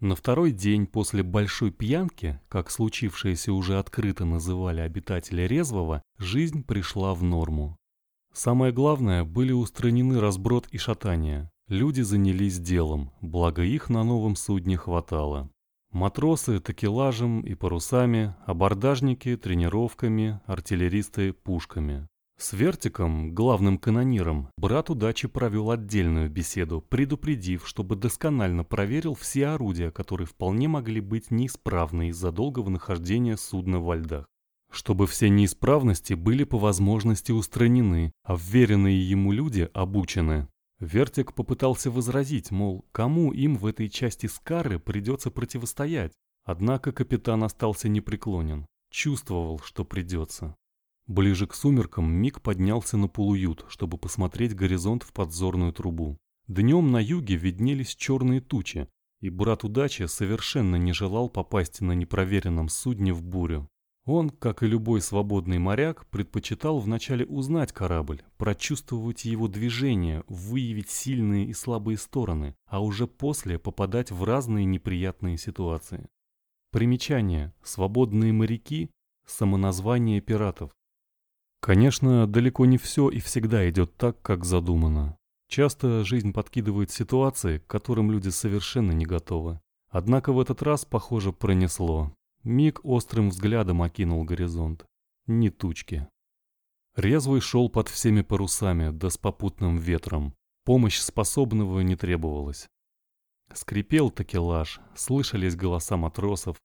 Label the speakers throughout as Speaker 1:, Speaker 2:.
Speaker 1: На второй день после большой пьянки, как случившееся уже открыто называли обитатели Резвого, жизнь пришла в норму. Самое главное, были устранены разброд и шатание. Люди занялись делом, благо их на новом судне хватало. Матросы такелажем и парусами, абордажники тренировками, артиллеристы пушками. С Вертиком, главным канониром, брат удачи провел отдельную беседу, предупредив, чтобы досконально проверил все орудия, которые вполне могли быть неисправны из-за долгого нахождения судна во льдах. Чтобы все неисправности были по возможности устранены, а вверенные ему люди обучены. Вертик попытался возразить, мол, кому им в этой части Скары придется противостоять. Однако капитан остался непреклонен. Чувствовал, что придется. Ближе к сумеркам Мик поднялся на полуют, чтобы посмотреть горизонт в подзорную трубу. Днем на юге виднелись черные тучи, и брат удачи совершенно не желал попасть на непроверенном судне в бурю. Он, как и любой свободный моряк, предпочитал вначале узнать корабль, прочувствовать его движение, выявить сильные и слабые стороны, а уже после попадать в разные неприятные ситуации. Примечание. Свободные моряки – самоназвание пиратов. Конечно, далеко не все и всегда идет так, как задумано. Часто жизнь подкидывает ситуации, к которым люди совершенно не готовы. Однако в этот раз, похоже, пронесло. Миг острым взглядом окинул горизонт. Ни тучки. Резвый шел под всеми парусами, да с попутным ветром. Помощь способного не требовалась. Скрипел такелаж, слышались голоса матросов,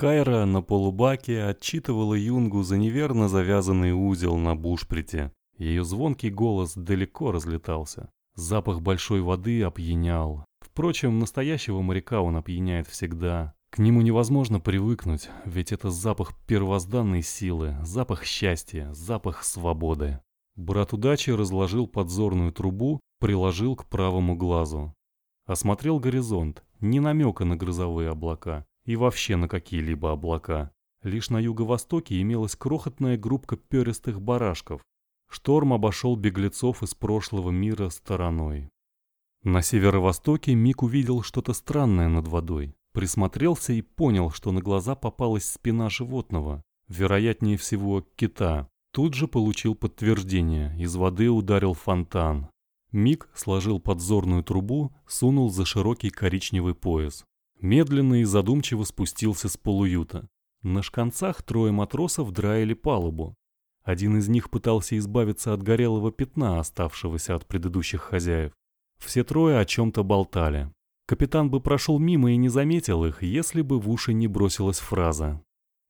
Speaker 1: Кайра на полубаке отчитывала Юнгу за неверно завязанный узел на бушприте. Ее звонкий голос далеко разлетался. Запах большой воды опьянял. Впрочем, настоящего моряка он опьяняет всегда. К нему невозможно привыкнуть, ведь это запах первозданной силы, запах счастья, запах свободы. Брат удачи разложил подзорную трубу, приложил к правому глазу. Осмотрел горизонт, ни намека на грозовые облака и вообще на какие-либо облака. Лишь на юго-востоке имелась крохотная группка перистых барашков. Шторм обошел беглецов из прошлого мира стороной. На северо-востоке Мик увидел что-то странное над водой. Присмотрелся и понял, что на глаза попалась спина животного, вероятнее всего кита. Тут же получил подтверждение, из воды ударил фонтан. Мик сложил подзорную трубу, сунул за широкий коричневый пояс. Медленно и задумчиво спустился с полуюта. На шканцах трое матросов драили палубу. Один из них пытался избавиться от горелого пятна, оставшегося от предыдущих хозяев. Все трое о чем-то болтали. Капитан бы прошел мимо и не заметил их, если бы в уши не бросилась фраза.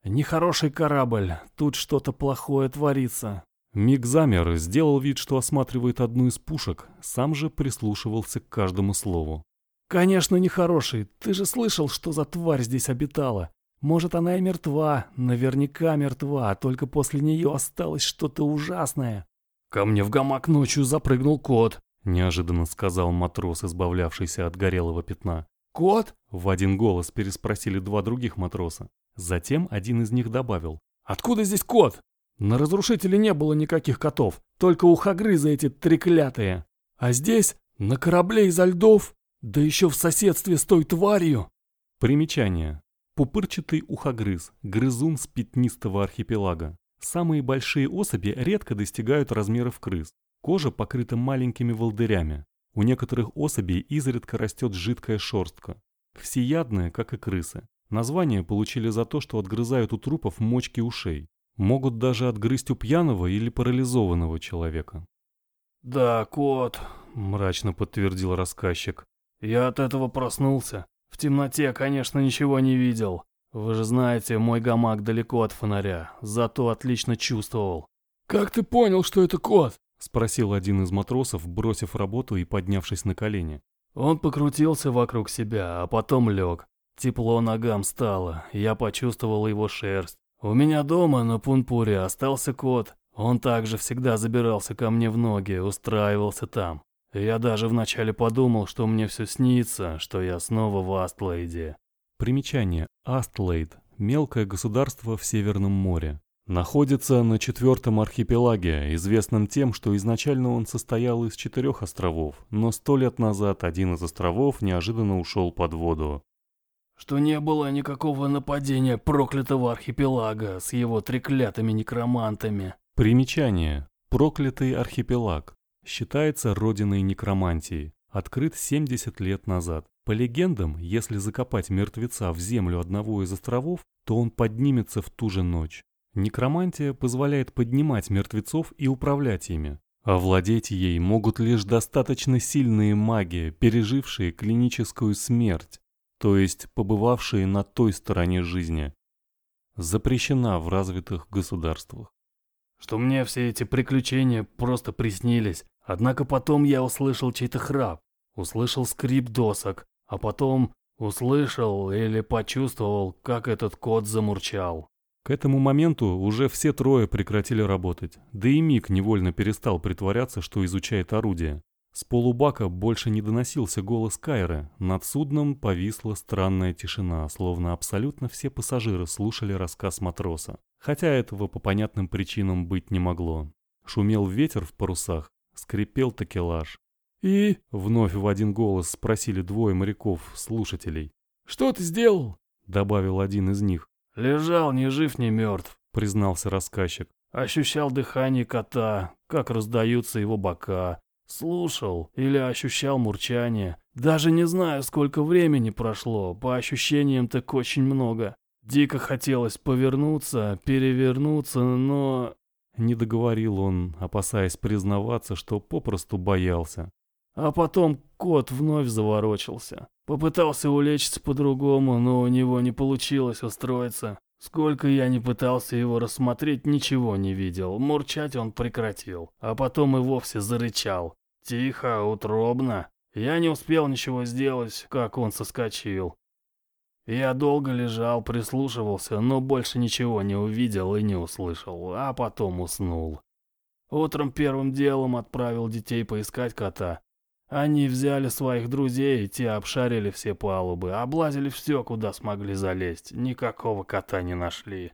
Speaker 2: «Нехороший корабль, тут что-то плохое творится».
Speaker 1: Миг замер, сделал вид, что осматривает одну из пушек, сам же прислушивался к каждому слову.
Speaker 2: «Конечно, нехороший. Ты же слышал, что за тварь здесь обитала. Может, она и мертва, наверняка мертва, только после нее осталось что-то ужасное».
Speaker 3: «Ко мне в гамак ночью запрыгнул кот», —
Speaker 1: неожиданно сказал матрос, избавлявшийся от горелого пятна.
Speaker 2: «Кот?»
Speaker 1: — в один голос переспросили два других матроса. Затем один из них добавил.
Speaker 2: «Откуда здесь кот? На разрушителе не было никаких котов, только ухогрызы эти треклятые. А здесь, на корабле изо льдов, да еще в соседстве с той тварью.
Speaker 1: Примечание. Пупырчатый ухогрыз, грызун с пятнистого архипелага. Самые большие особи редко достигают размеров крыс. Кожа покрыта маленькими волдырями. У некоторых особей изредка растет жидкая шерстка. Всеядные, как и крысы. Название получили за то, что отгрызают у трупов мочки ушей. Могут даже отгрызть у пьяного или парализованного человека.
Speaker 3: «Да, кот», —
Speaker 1: мрачно подтвердил рассказчик.
Speaker 3: Я от этого проснулся. В темноте, конечно, ничего не видел. Вы же знаете, мой гамак далеко от фонаря, зато отлично чувствовал.
Speaker 2: «Как ты понял, что это кот?»
Speaker 1: — спросил один из матросов, бросив работу и поднявшись на колени.
Speaker 3: Он покрутился вокруг себя, а потом лег. Тепло ногам стало, я почувствовал его шерсть. У меня дома на Пунпуре остался кот. Он также всегда забирался ко мне в ноги, устраивался там. Я даже вначале подумал, что мне все снится, что я снова в Астлейде.
Speaker 1: Примечание. Астлейд – мелкое государство в Северном море. Находится на четвертом архипелаге, известном тем, что изначально он состоял из четырех островов, но сто лет назад один из островов неожиданно ушел под воду.
Speaker 3: что не было никакого нападения проклятого архипелага с его треклятыми некромантами.
Speaker 1: Примечание. Проклятый архипелаг. Считается родиной некромантии. Открыт 70 лет назад. По легендам, если закопать мертвеца в землю одного из островов, то он поднимется в ту же ночь. Некромантия позволяет поднимать мертвецов и управлять ими. Овладеть ей могут лишь достаточно сильные маги, пережившие клиническую смерть, то есть побывавшие на той стороне жизни. Запрещена в развитых государствах.
Speaker 3: Что мне все эти приключения просто приснились, однако потом я услышал чей-то храп, услышал скрип досок, а потом услышал или почувствовал, как этот кот замурчал.
Speaker 1: К этому моменту уже все трое прекратили работать, да и Мик невольно перестал притворяться, что изучает орудие. С полубака больше не доносился голос Кайры, над судном повисла странная тишина, словно абсолютно все пассажиры слушали рассказ матроса. Хотя этого по понятным причинам быть не могло. Шумел ветер в парусах, скрипел такелаж.
Speaker 2: «И?»
Speaker 1: — вновь в один голос спросили двое моряков-слушателей.
Speaker 2: «Что ты сделал?»
Speaker 1: — добавил один из них.
Speaker 3: «Лежал ни жив, ни мертв», —
Speaker 1: признался рассказчик.
Speaker 3: «Ощущал дыхание кота, как раздаются его бока. Слушал или ощущал мурчание. Даже не знаю, сколько времени прошло, по ощущениям так очень много. Дико хотелось повернуться, перевернуться, но...»
Speaker 1: Не договорил он, опасаясь признаваться, что попросту боялся.
Speaker 3: А потом кот вновь заворочился. Попытался улечься по-другому, но у него не получилось устроиться. Сколько я не пытался его рассмотреть, ничего не видел. Мурчать он прекратил, а потом и вовсе зарычал. Тихо, утробно. Я не успел ничего сделать, как он соскочил. Я долго лежал, прислушивался, но больше ничего не увидел и не услышал, а потом уснул. Утром первым делом отправил детей поискать кота. Они взяли своих друзей, те обшарили все палубы, облазили все, куда смогли залезть. Никакого кота не нашли.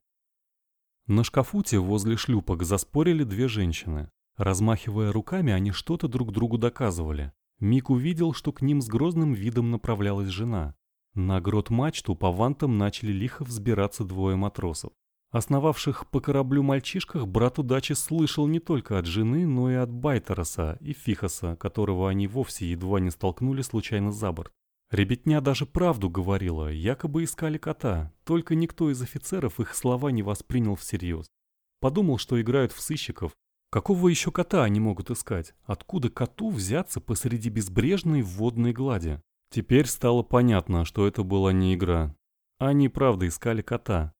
Speaker 1: На шкафуте возле шлюпок заспорили две женщины. Размахивая руками, они что-то друг другу доказывали. Мик увидел, что к ним с грозным видом направлялась жена. На грот мачту по вантам начали лихо взбираться двое матросов. Основавших по кораблю мальчишках брат удачи слышал не только от жены, но и от Байтероса и Фихоса, которого они вовсе едва не столкнули случайно за борт. Ребятня даже правду говорила, якобы искали кота, только никто из офицеров их слова не воспринял всерьез. Подумал, что играют в сыщиков. Какого еще кота они могут искать? Откуда коту взяться посреди безбрежной водной глади? Теперь стало понятно, что это была не игра. Они правда искали кота,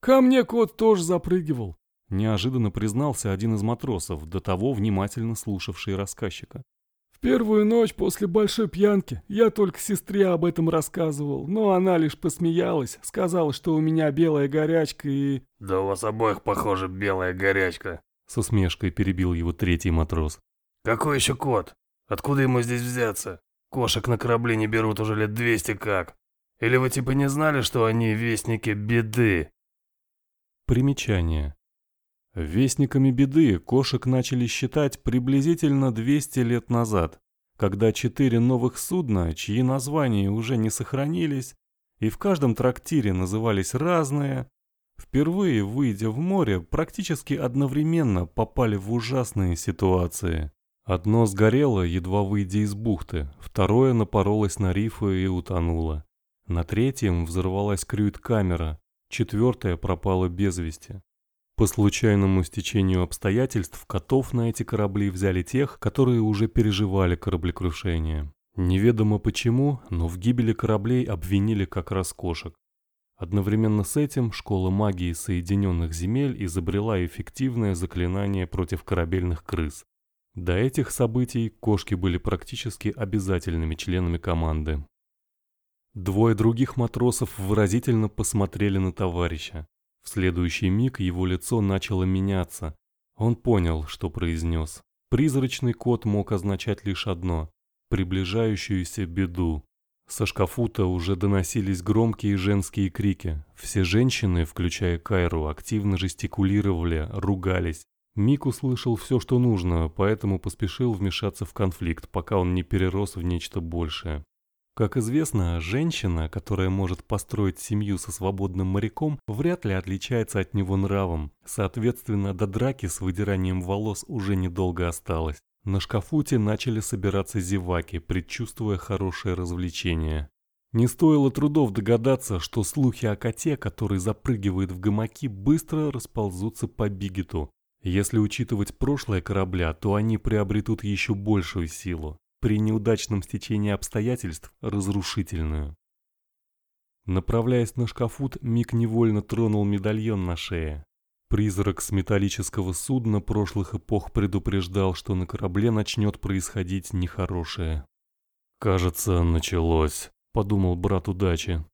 Speaker 2: Ко мне кот тоже запрыгивал.
Speaker 1: Неожиданно признался один из матросов, до того внимательно слушавший рассказчика.
Speaker 2: В первую ночь после большой пьянки я только сестре об этом рассказывал, но она лишь посмеялась, сказала, что у меня белая горячка и...
Speaker 3: «Да у вас обоих, похоже, белая горячка», —
Speaker 1: с усмешкой перебил его третий матрос.
Speaker 3: «Какой еще кот? Откуда ему здесь взяться? Кошек на корабле не берут уже лет двести как. Или вы типа не знали, что они вестники беды?»
Speaker 1: Примечание. Вестниками беды кошек начали считать приблизительно 200 лет назад, когда четыре новых судна, чьи названия уже не сохранились, и в каждом трактире назывались разные, впервые, выйдя в море, практически одновременно попали в ужасные ситуации. Одно сгорело, едва выйдя из бухты, второе напоролось на рифы и утонуло. На третьем взорвалась крюит-камера, Четвертая пропала без вести. По случайному стечению обстоятельств котов на эти корабли взяли тех, которые уже переживали кораблекрушение. Неведомо почему, но в гибели кораблей обвинили как раз кошек. Одновременно с этим школа магии Соединенных Земель изобрела эффективное заклинание против корабельных крыс. До этих событий кошки были практически обязательными членами команды. Двое других матросов выразительно посмотрели на товарища. В следующий миг его лицо начало меняться. Он понял, что произнес. Призрачный код мог означать лишь одно – приближающуюся беду. Со шкафута уже доносились громкие женские крики. Все женщины, включая Кайру, активно жестикулировали, ругались. Мик услышал все, что нужно, поэтому поспешил вмешаться в конфликт, пока он не перерос в нечто большее. Как известно, женщина, которая может построить семью со свободным моряком, вряд ли отличается от него нравом. Соответственно, до драки с выдиранием волос уже недолго осталось. На шкафуте начали собираться зеваки, предчувствуя хорошее развлечение. Не стоило трудов догадаться, что слухи о коте, который запрыгивает в гамаки, быстро расползутся по бигету. Если учитывать прошлое корабля, то они приобретут еще большую силу при неудачном стечении обстоятельств разрушительную. Направляясь на шкафут, Мик невольно тронул медальон на шее. Призрак с металлического судна прошлых эпох предупреждал, что на корабле начнет происходить нехорошее. «Кажется, началось», — подумал брат удачи.